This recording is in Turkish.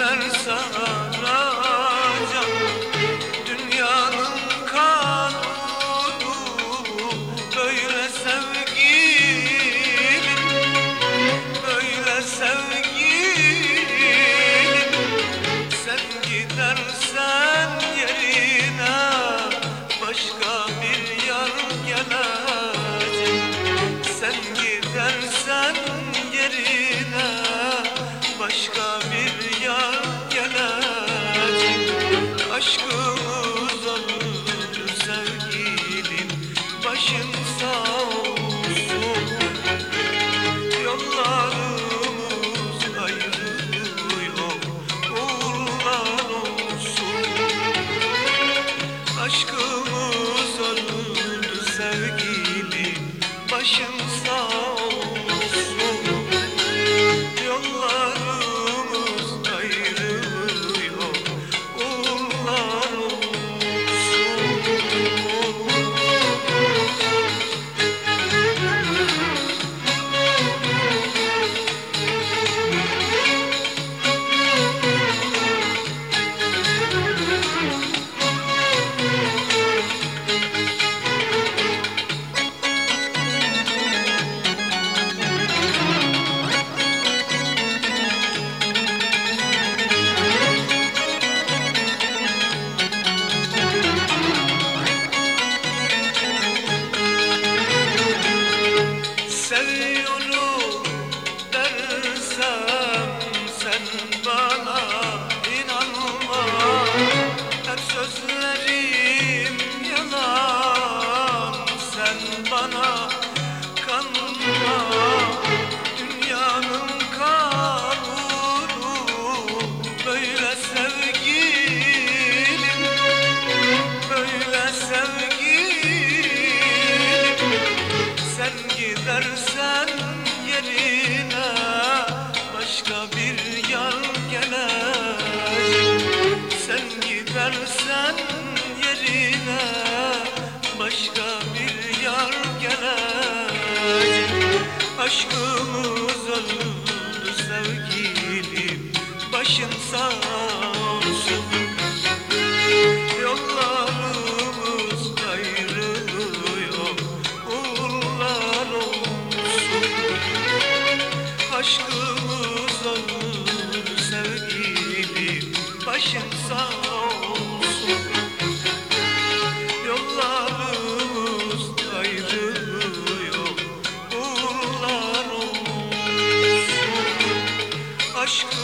Güller saracak Dünyanın kanunu Böyle sevgilim Böyle sevgilim. Sen gidersen yerine Başka bir yar gelir Başın sen yerine başka bir yar gelecek. Aşkımız öldü sevgilim başın sağ olsun. Yollarımız ayrılıyor uğurlar olsun. Aşkım aşk